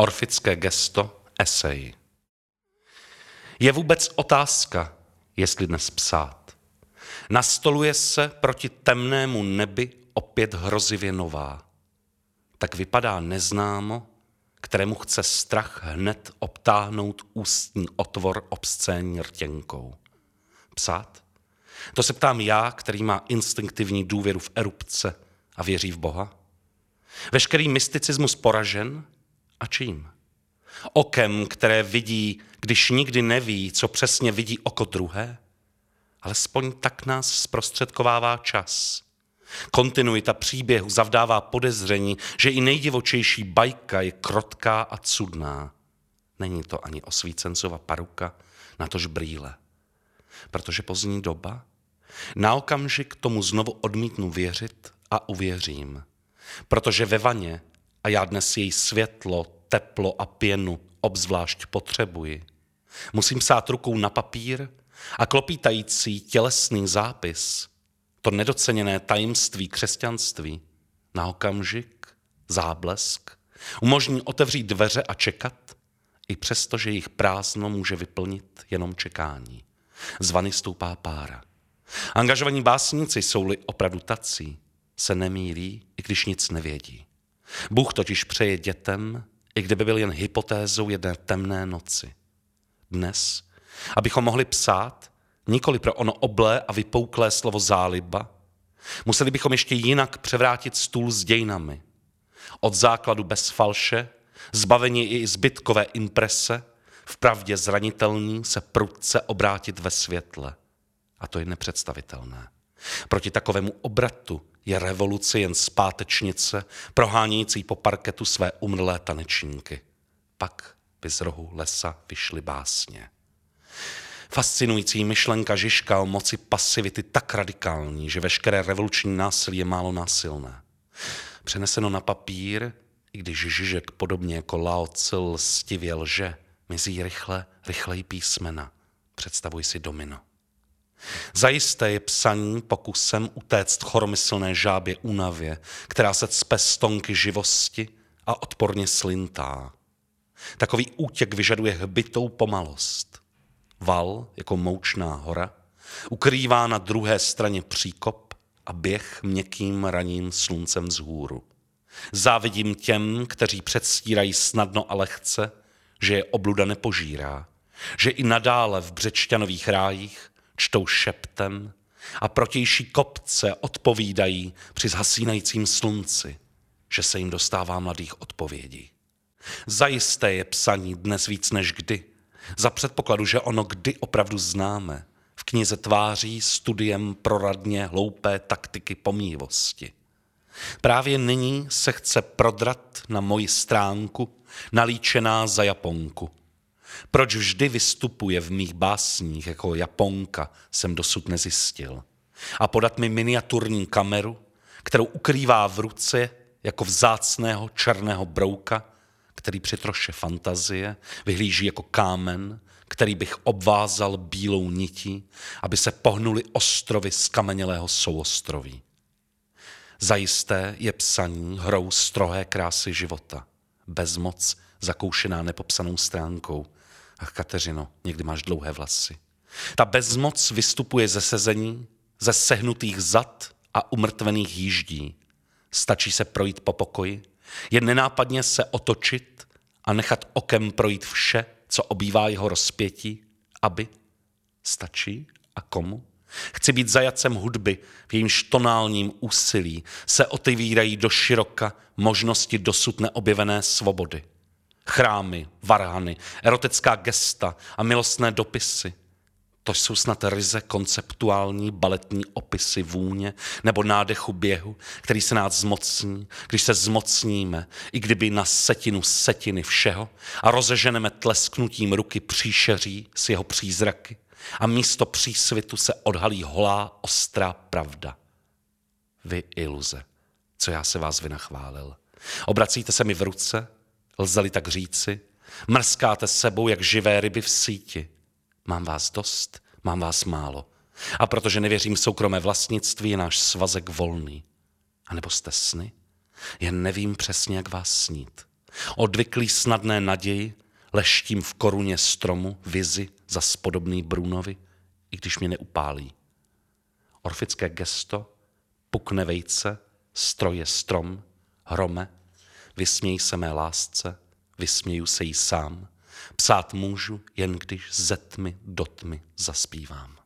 Orfické gesto, esej. Je vůbec otázka, jestli dnes psát. Nastoluje se proti temnému nebi opět hrozivě nová. Tak vypadá neznámo, kterému chce strach hned obtáhnout ústní otvor obscénní rtěnkou. Psát? To se ptám já, který má instinktivní důvěru v erupce a věří v Boha. Veškerý mysticismus poražen a čím? Okem, které vidí, když nikdy neví, co přesně vidí oko druhé? Alespoň tak nás zprostředkovává čas. Kontinuita příběhu zavdává podezření, že i nejdivočejší bajka je krotká a cudná. Není to ani osvícencova paruka, natož brýle. Protože pozdní doba? Na okamžik tomu znovu odmítnu věřit a uvěřím. Protože ve vaně, a já dnes její světlo, teplo a pěnu obzvlášť potřebuji, musím psát rukou na papír a klopítající tělesný zápis, to nedoceněné tajemství křesťanství, na okamžik, záblesk, umožní otevřít dveře a čekat, i přesto, že jejich prázdno může vyplnit jenom čekání. Zvany stoupá pára. Angažovaní básníci jsou-li opravdu tací, se nemílí, i když nic nevědí. Bůh totiž přeje dětem, i kdyby byl jen hypotézou jedné temné noci. Dnes, abychom mohli psát, nikoli pro ono oblé a vypouklé slovo záliba, museli bychom ještě jinak převrátit stůl s dějinami. Od základu bez falše, zbavení i zbytkové imprese, v pravdě zranitelný se prudce obrátit ve světle. A to je nepředstavitelné. Proti takovému obratu je revoluce jen zpátečnice, prohánějící po parketu své umrlé tanečníky. Pak by z rohu lesa vyšly básně. Fascinující myšlenka Žižka o moci pasivity tak radikální, že veškeré revoluční násilí je málo násilné. Přeneseno na papír, i když Žižek podobně jako Lao Tzu stivě lže, mizí rychle, rychleji písmena. Představuj si domino. Zajisté je psaní pokusem utéct choromyslné žábě únavě, která se cpe stonky živosti a odporně slintá. Takový útěk vyžaduje hbitou pomalost. Val, jako moučná hora, ukrývá na druhé straně příkop a běh měkkým raním sluncem vzhůru. Závidím těm, kteří předstírají snadno a lehce, že je obluda nepožírá, že i nadále v břečťanových rájích čtou šeptem a protější kopce odpovídají při zhasínajícím slunci, že se jim dostává mladých odpovědí. Zajisté je psaní dnes víc než kdy, za předpokladu, že ono kdy opravdu známe, v knize tváří studiem proradně hloupé taktiky pomívosti. Právě nyní se chce prodrat na moji stránku, nalíčená za Japonku. Proč vždy vystupuje v mých básních jako Japonka, jsem dosud nezjistil. A podat mi miniaturní kameru, kterou ukrývá v ruce jako vzácného černého brouka, který při troše fantazie vyhlíží jako kámen, který bych obvázal bílou nití, aby se pohnuli ostrovy z kamenělého souostroví. Zajisté je psaní hrou strohé krásy života, bezmoc zakoušená nepopsanou stránkou. Ach, Kateřino, někdy máš dlouhé vlasy. Ta bezmoc vystupuje ze sezení, ze sehnutých zad a umrtvených jíždí. Stačí se projít po pokoji, jen nenápadně se otočit a nechat okem projít vše, co obývá jeho rozpětí, aby stačí a komu? Chci být zajacem hudby, v jejímž tonálním úsilí se otevírají do široka možnosti dosud neobjevené svobody. Chrámy, varhany, erotická gesta a milostné dopisy. To jsou snad ryze konceptuální baletní opisy vůně nebo nádechu běhu, který se nás zmocní, když se zmocníme, i kdyby na setinu setiny všeho a rozeženeme tlesknutím ruky příšeří s jeho přízraky a místo přísvitu se odhalí holá, ostrá pravda. Vy iluze, co já se vás vynachválil. Obracíte se mi v ruce, lze-li tak říci, mrskáte sebou jak živé ryby v síti. Mám vás dost, mám vás málo. A protože nevěřím v soukromé vlastnictví, je náš svazek volný. A nebo jste sny? Jen nevím přesně, jak vás snít. Odvyklý snadné naději, leštím v koruně stromu, vizi za spodobný Brunovi, i když mě neupálí. Orfické gesto, pukne vejce, stroje strom, hrome, vysměj se mé lásce, vysměju se jí sám, psát můžu, jen když ze tmy do tmy zaspívám.